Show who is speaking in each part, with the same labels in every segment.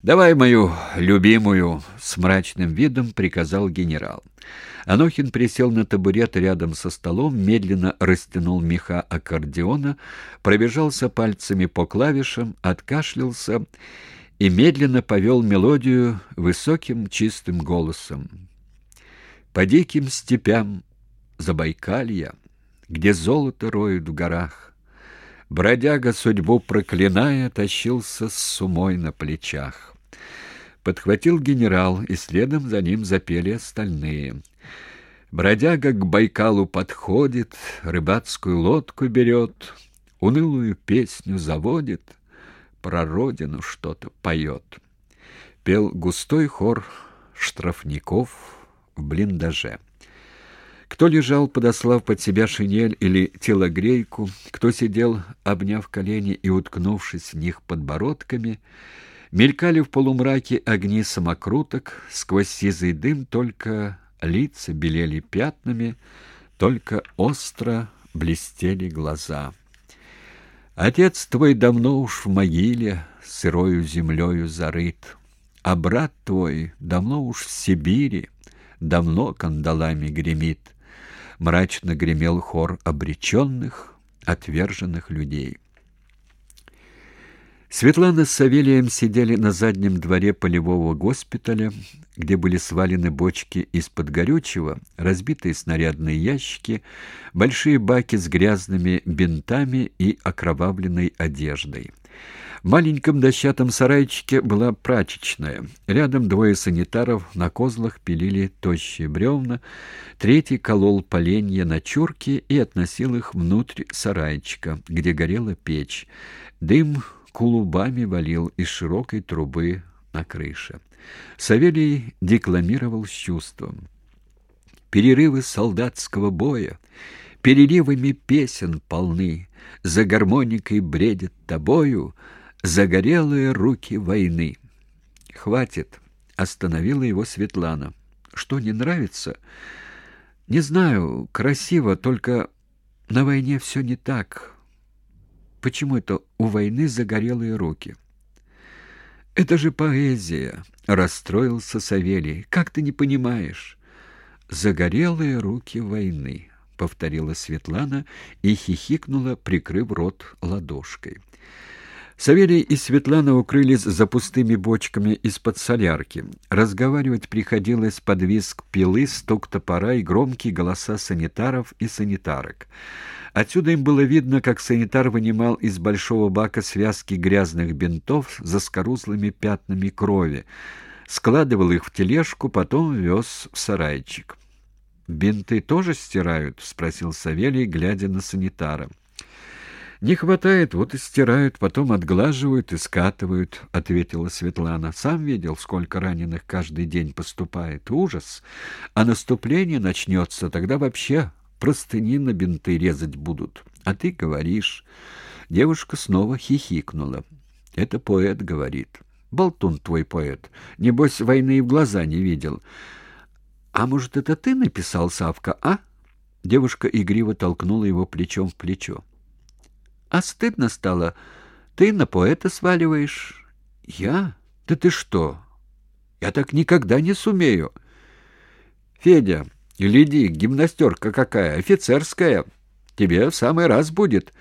Speaker 1: «Давай мою любимую!» — с мрачным видом приказал генерал. Анохин присел на табурет рядом со столом, медленно растянул меха аккордеона, пробежался пальцами по клавишам, откашлялся и медленно повел мелодию высоким чистым голосом. «По диким степям Забайкалья, где золото роют в горах, Бродяга, судьбу проклиная, тащился с сумой на плечах. Подхватил генерал, и следом за ним запели остальные. Бродяга к Байкалу подходит, рыбацкую лодку берет, унылую песню заводит, про родину что-то поет. Пел густой хор штрафников в блиндаже. Кто лежал, подослав под себя шинель или телогрейку, кто сидел, обняв колени и уткнувшись в них подбородками, мелькали в полумраке огни самокруток, сквозь сизый дым только лица белели пятнами, только остро блестели глаза. Отец твой давно уж в могиле, сырою землею зарыт, а брат твой давно уж в Сибири, давно кандалами гремит мрачно гремел хор обреченных, отверженных людей. Светлана с Савелием сидели на заднем дворе полевого госпиталя, где были свалены бочки из-под горючего, разбитые снарядные ящики, большие баки с грязными бинтами и окровавленной одеждой. В маленьком дощатом сарайчике была прачечная. Рядом двое санитаров на козлах пилили тощие бревна, третий колол поленья на чурки и относил их внутрь сарайчика, где горела печь. Дым клубами валил из широкой трубы на крыше. Савелий декламировал с чувством. «Перерывы солдатского боя, переливами песен полны, за гармоникой бредит тобою загорелые руки войны». «Хватит», — остановила его Светлана. «Что, не нравится?» «Не знаю, красиво, только на войне все не так». Почему это у войны загорелые руки? Это же поэзия, расстроился Савелий. Как ты не понимаешь? Загорелые руки войны, повторила Светлана и хихикнула, прикрыв рот ладошкой. Савелий и Светлана укрылись за пустыми бочками из-под солярки. Разговаривать приходилось под визг пилы, стук топора и громкие голоса санитаров и санитарок. Отсюда им было видно, как санитар вынимал из большого бака связки грязных бинтов за скорузлыми пятнами крови, складывал их в тележку, потом вез в сарайчик. «Бинты тоже стирают?» — спросил Савелий, глядя на санитара. «Не хватает, вот и стирают, потом отглаживают и скатывают», — ответила Светлана. «Сам видел, сколько раненых каждый день поступает. Ужас! А наступление начнется, тогда вообще простыни на бинты резать будут. А ты говоришь...» Девушка снова хихикнула. «Это поэт говорит. Болтун твой поэт. Небось, войны и в глаза не видел. А может, это ты написал, Савка, а?» Девушка игриво толкнула его плечом в плечо. А стыдно стало. Ты на поэта сваливаешь. Я? Да ты что? Я так никогда не сумею. Федя, гляди, гимнастерка какая, офицерская. Тебе в самый раз будет.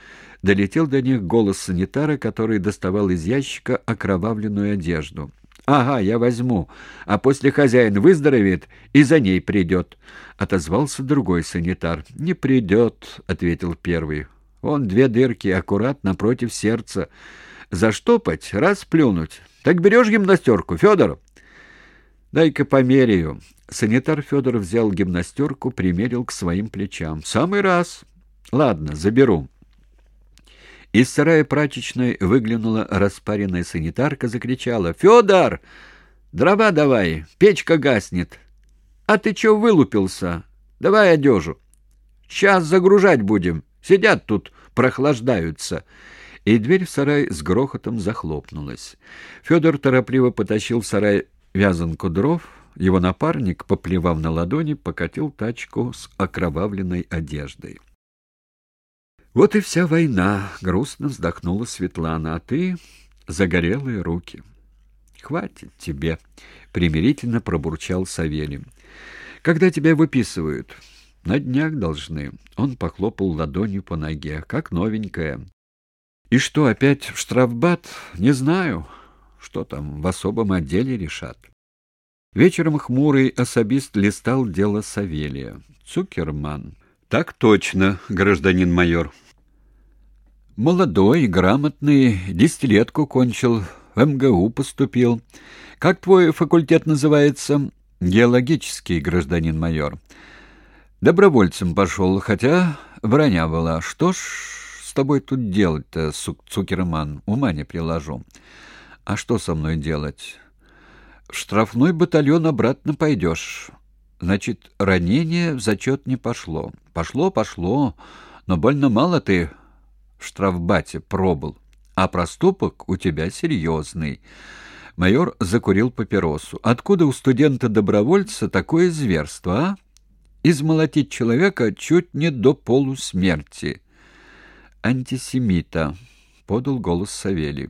Speaker 1: Долетел до них голос санитара, который доставал из ящика окровавленную одежду. «Ага, я возьму, а после хозяин выздоровеет и за ней придет», — отозвался другой санитар. «Не придет», — ответил первый. Вон две дырки, аккурат напротив сердца. Заштопать, раз плюнуть. Так берешь гимнастерку, Федор? Дай-ка померяю. Санитар Федор взял гимнастерку, примерил к своим плечам. Самый раз. Ладно, заберу. Из сарая прачечной выглянула распаренная санитарка, закричала. «Федор! Дрова давай, печка гаснет. А ты чё вылупился? Давай одежу. Сейчас загружать будем». Сидят тут, прохлаждаются. И дверь в сарай с грохотом захлопнулась. Федор торопливо потащил в сарай вязанку дров. Его напарник, поплевав на ладони, покатил тачку с окровавленной одеждой. «Вот и вся война!» — грустно вздохнула Светлана. «А ты — загорелые руки». хватит тебе, примирительно пробурчал Савелий. Когда тебя выписывают? На днях должны. Он похлопал ладонью по ноге, как новенькая. И что, опять в штрафбат? Не знаю. Что там, в особом отделе решат. Вечером хмурый особист листал дело Савелия. Цукерман. Так точно, гражданин майор. Молодой, грамотный, десятилетку кончил, в МГУ поступил. Как твой факультет называется? Геологический, гражданин майор. Добровольцем пошел, хотя броня была. Что ж с тобой тут делать-то, Цукерман? Ума не приложу. А что со мной делать? В штрафной батальон обратно пойдешь. Значит, ранение в зачет не пошло. Пошло, пошло, но больно мало ты в штрафбате пробыл. А проступок у тебя серьезный. Майор закурил папиросу. Откуда у студента-добровольца такое зверство, а? Измолотить человека чуть не до полусмерти. Антисемита, подал голос Савелий.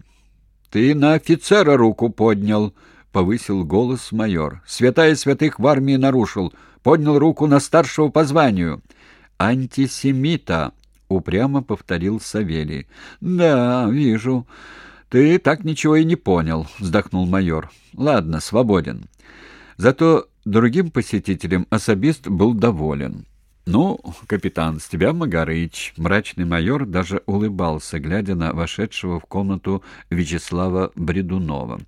Speaker 1: Ты на офицера руку поднял, повысил голос майор. Святая святых в армии нарушил, поднял руку на старшего по званию. Антисемита, упрямо повторил Савелий. Да, вижу. Ты так ничего и не понял, вздохнул майор. Ладно, свободен. Зато другим посетителям особист был доволен. «Ну, капитан, с тебя Магарыч!» Мрачный майор даже улыбался, глядя на вошедшего в комнату Вячеслава Бредунова.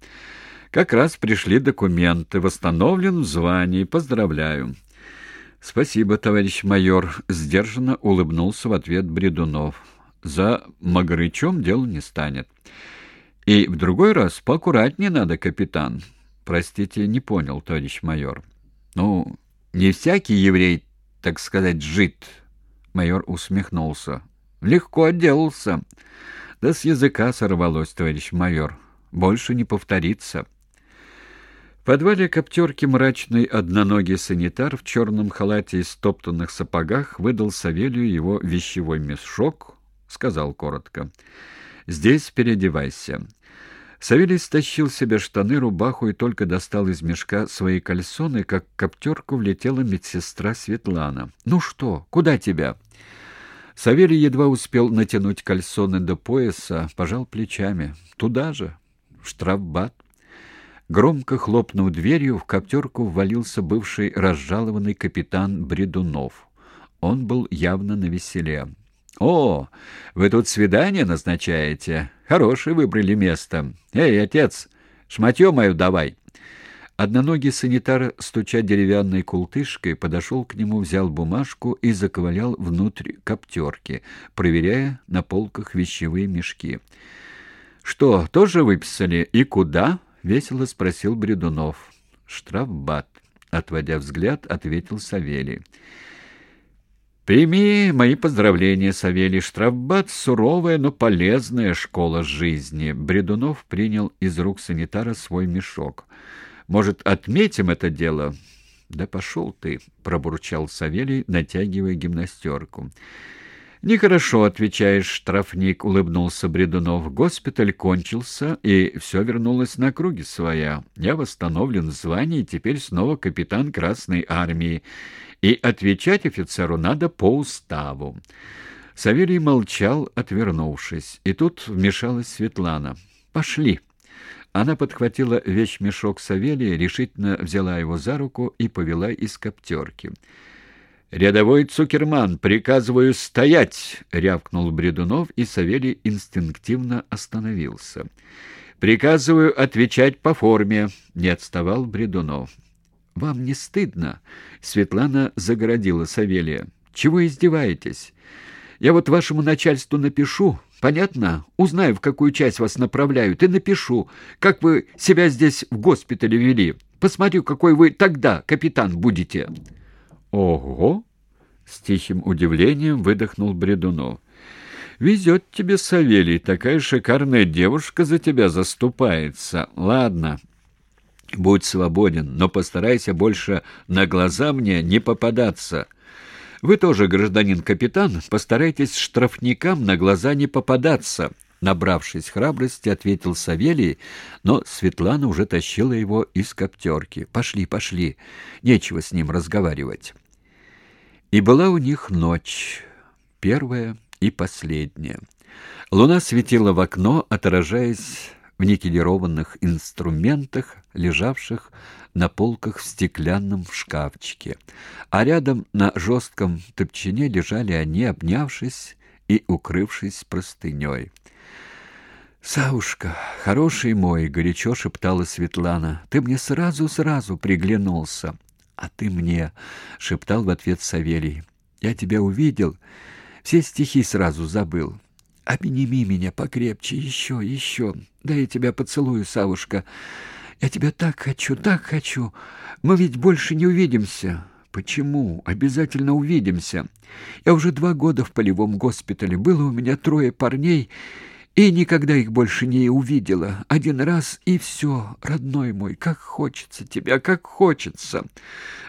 Speaker 1: Как раз пришли документы. Восстановлен в звании. Поздравляю. Спасибо, товарищ майор, сдержанно улыбнулся в ответ Бредунов. За Магарычом дело не станет. И в другой раз поаккуратнее надо, капитан. Простите, не понял, товарищ майор. Ну, не всякий еврей, так сказать, жит. Майор усмехнулся. Легко отделался. Да с языка сорвалось, товарищ майор. Больше не повторится. В подвале коптерки мрачный одноногий санитар в черном халате и стоптанных сапогах выдал Савелию его вещевой мешок, сказал коротко. «Здесь переодевайся». Савелий стащил себе штаны, рубаху и только достал из мешка свои кальсоны, как в коптерку влетела медсестра Светлана. «Ну что, куда тебя?» Савелий едва успел натянуть кальсоны до пояса, пожал плечами. «Туда же, в штрафбат». Громко хлопнув дверью, в коптерку ввалился бывший разжалованный капитан Бредунов. Он был явно навеселе. «О, вы тут свидание назначаете? Хорошее выбрали место. Эй, отец, шматье мою давай!» Одноногий санитар, стуча деревянной култышкой, подошел к нему, взял бумажку и заковылял внутрь коптерки, проверяя на полках вещевые мешки. «Что, тоже выписали? И куда?» — весело спросил Бредунов. «Штрафбат», — отводя взгляд, ответил Савелий. «Прими мои поздравления, Савелий. Штрафбат — суровая, но полезная школа жизни». Бредунов принял из рук санитара свой мешок. «Может, отметим это дело?» «Да пошел ты», — пробурчал Савелий, натягивая гимнастерку. «Нехорошо, — отвечаешь, штрафник, — улыбнулся Бредунов. Госпиталь кончился, и все вернулось на круги своя. Я восстановлен в звании, теперь снова капитан Красной Армии. И отвечать офицеру надо по уставу». Савелий молчал, отвернувшись. И тут вмешалась Светлана. «Пошли». Она подхватила вещмешок Савелия, решительно взяла его за руку и повела из коптерки. «Рядовой Цукерман, приказываю стоять!» — рявкнул Бредунов, и Савелий инстинктивно остановился. «Приказываю отвечать по форме», — не отставал Бредунов. «Вам не стыдно?» — Светлана загородила Савелия. «Чего издеваетесь? Я вот вашему начальству напишу, понятно? Узнаю, в какую часть вас направляют, и напишу, как вы себя здесь в госпитале вели. Посмотрю, какой вы тогда капитан будете». «Ого!» — с тихим удивлением выдохнул Бредунов. «Везет тебе, Савелий, такая шикарная девушка за тебя заступается. Ладно, будь свободен, но постарайся больше на глаза мне не попадаться. Вы тоже, гражданин капитан, постарайтесь штрафникам на глаза не попадаться. Набравшись храбрости, ответил Савелий, но Светлана уже тащила его из коптерки. «Пошли, пошли, нечего с ним разговаривать». И была у них ночь, первая и последняя. Луна светила в окно, отражаясь в никелированных инструментах, лежавших на полках в стеклянном шкафчике. А рядом на жестком топчине лежали они, обнявшись и укрывшись простыней. «Савушка, хороший мой!» — горячо шептала Светлана. «Ты мне сразу-сразу приглянулся!» «А ты мне!» — шептал в ответ Савелий. «Я тебя увидел, все стихи сразу забыл. Обними меня покрепче, еще, еще. Да я тебя поцелую, Савушка. Я тебя так хочу, так хочу. Мы ведь больше не увидимся». Почему? Обязательно увидимся. Я уже два года в полевом госпитале. Было у меня трое парней, и никогда их больше не увидела. Один раз и все, родной мой, как хочется тебя, как хочется.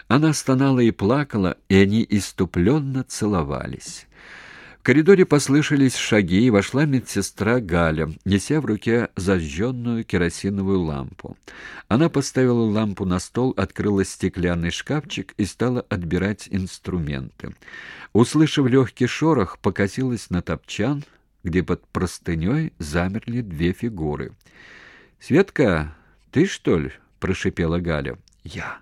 Speaker 1: Она стонала и плакала, и они иступленно целовались. В коридоре послышались шаги, и вошла медсестра Галя, неся в руке зажженную керосиновую лампу. Она поставила лампу на стол, открыла стеклянный шкафчик и стала отбирать инструменты. Услышав легкий шорох, покосилась на топчан, где под простыней замерли две фигуры. «Светка, ты, что ли?» — прошипела Галя. «Я».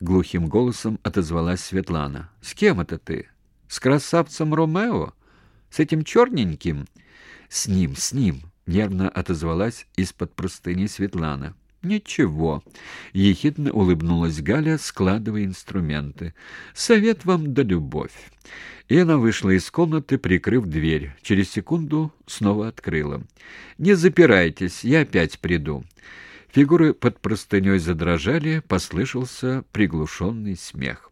Speaker 1: Глухим голосом отозвалась Светлана. «С кем это ты? С красавцем Ромео?» С этим черненьким? С ним, с ним, нервно отозвалась из-под простыни Светлана. Ничего, ехидно улыбнулась Галя, складывая инструменты. Совет вам да любовь. И она вышла из комнаты, прикрыв дверь. Через секунду снова открыла. Не запирайтесь, я опять приду. Фигуры под простыней задрожали, послышался приглушенный смех.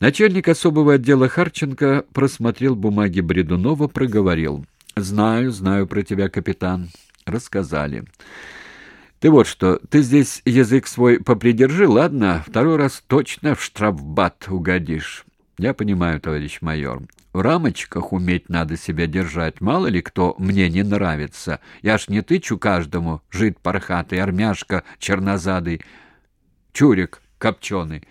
Speaker 1: Начальник особого отдела Харченко просмотрел бумаги Бредунова, проговорил. «Знаю, знаю про тебя, капитан. Рассказали. Ты вот что, ты здесь язык свой попридержи, ладно? Второй раз точно в штрафбат угодишь». «Я понимаю, товарищ майор. В рамочках уметь надо себя держать. Мало ли кто мне не нравится. Я ж не тычу каждому, жид пархатый, армяшка чернозадый, чурик копченый».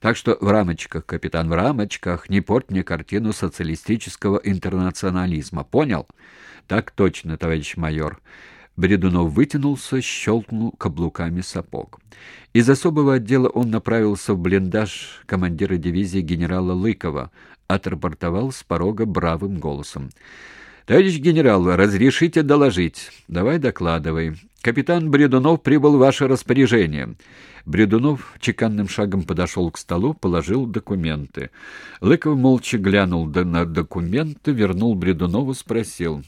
Speaker 1: Так что в рамочках, капитан, в рамочках, не порть мне картину социалистического интернационализма. Понял? Так точно, товарищ майор. Бредунов вытянулся, щелкнул каблуками сапог. Из особого отдела он направился в блиндаж командира дивизии генерала Лыкова, отрапортовал с порога бравым голосом. «Товарищ генерал, разрешите доложить?» «Давай докладывай. Капитан Бредунов прибыл в ваше распоряжение». Бредунов чеканным шагом подошел к столу, положил документы. Лыков молча глянул на документы, вернул Бредунову, спросил.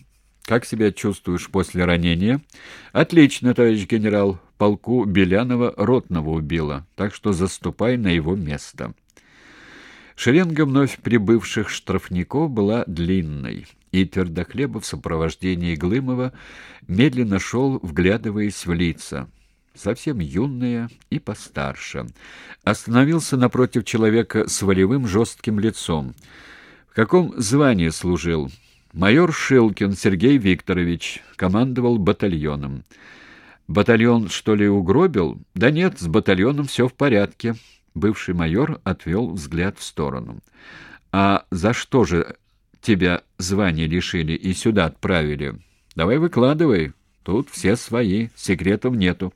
Speaker 1: «Как себя чувствуешь после ранения?» «Отлично, товарищ генерал. Полку Белянова ротного убило, так что заступай на его место». Шеренга вновь прибывших штрафников была длинной и Твердохлебов в сопровождении Глымова медленно шел, вглядываясь в лица. Совсем юные и постарше. Остановился напротив человека с волевым жестким лицом. В каком звании служил? Майор Шилкин Сергей Викторович. Командовал батальоном. Батальон, что ли, угробил? Да нет, с батальоном все в порядке. Бывший майор отвел взгляд в сторону. А за что же тебя звания лишили и сюда отправили. Давай выкладывай. Тут все свои, секретов нету.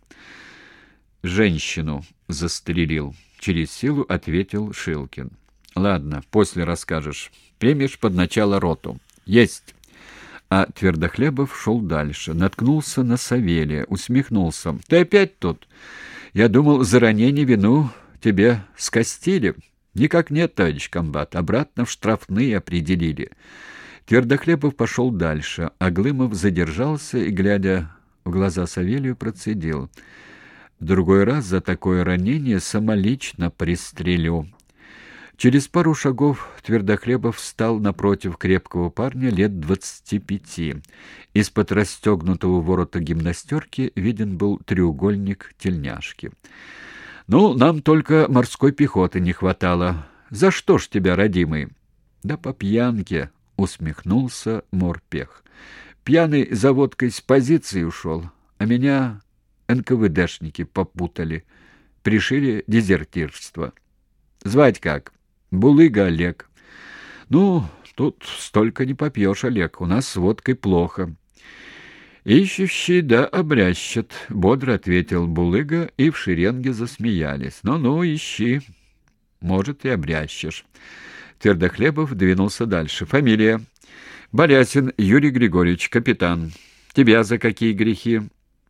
Speaker 1: Женщину застрелил. Через силу ответил Шилкин. Ладно, после расскажешь. Примешь под начало роту. Есть. А Твердохлебов шел дальше, наткнулся на Савелия, усмехнулся. «Ты опять тут? Я думал, за ранение вину тебе скостили». Никак нет, товарищ комбат. Обратно в штрафные определили. Твердохлебов пошел дальше, а Глымов задержался и, глядя в глаза Савелию, процедил. Другой раз за такое ранение самолично пристрелю. Через пару шагов Твердохлебов встал напротив крепкого парня лет двадцати пяти. Из-под расстегнутого ворота гимнастерки виден был треугольник тельняшки. Ну, нам только морской пехоты не хватало. За что ж тебя, родимый? Да по пьянке, усмехнулся Морпех. Пьяный за водкой с позиции ушел, а меня НКВДшники попутали, пришили дезертирство. Звать как? Булыга Олег. Ну, тут столько не попьешь, Олег, у нас с водкой плохо. «Ищущий да обрящет», — бодро ответил Булыга, и в шеренге засмеялись. «Ну-ну, ищи. Может, и обрящешь». Твердохлебов двинулся дальше. «Фамилия?» «Балясин Юрий Григорьевич, капитан. Тебя за какие грехи?»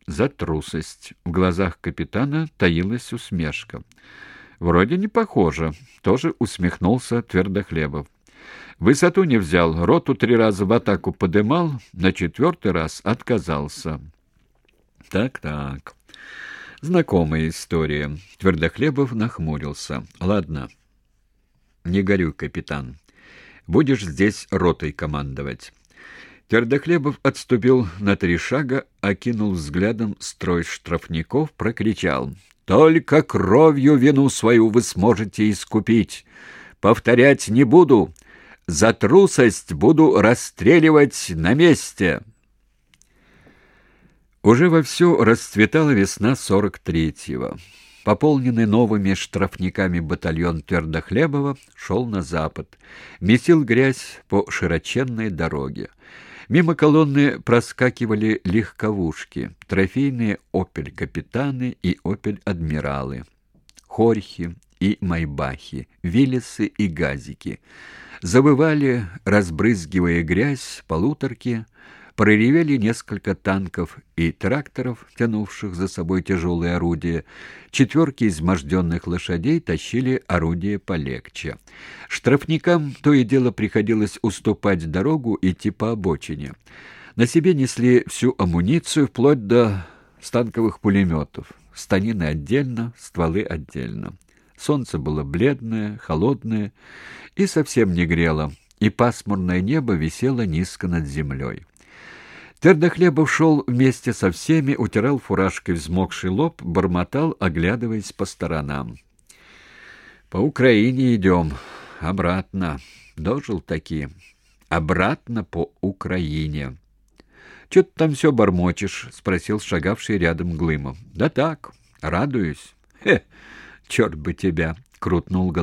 Speaker 1: «За трусость». В глазах капитана таилась усмешка. «Вроде не похоже», — тоже усмехнулся Твердохлебов. Высоту не взял, роту три раза в атаку подымал, на четвертый раз отказался. Так-так. Знакомая история. Твердохлебов нахмурился. Ладно. Не горюй, капитан. Будешь здесь ротой командовать. Твердохлебов отступил на три шага, окинул взглядом строй штрафников, прокричал. «Только кровью вину свою вы сможете искупить. Повторять не буду. За трусость буду расстреливать на месте. Уже вовсю расцветала весна сорок третьего. Пополненный новыми штрафниками батальон Твердохлебова шел на запад, месил грязь по широченной дороге. Мимо колонны проскакивали легковушки, трофейные «Опель-капитаны» и «Опель-адмиралы», «Хорьхи» и «Майбахи», «Виллисы» и «Газики». Забывали, разбрызгивая грязь, полуторки, проревели несколько танков и тракторов, тянувших за собой тяжелые орудия. Четверки изможденных лошадей тащили орудия полегче. Штрафникам то и дело приходилось уступать дорогу идти по обочине. На себе несли всю амуницию, вплоть до станковых пулеметов. Станины отдельно, стволы отдельно. Солнце было бледное, холодное и совсем не грело, и пасмурное небо висело низко над землей. Твердохлебов шел вместе со всеми, утирал фуражкой взмокший лоб, бормотал, оглядываясь по сторонам. «По Украине идем. Обратно. Дожил таки. Обратно по Украине». «Че ты там все бормочешь?» — спросил шагавший рядом Глымов. «Да так, радуюсь». «Хе!» черт бы тебя!» — крутнул.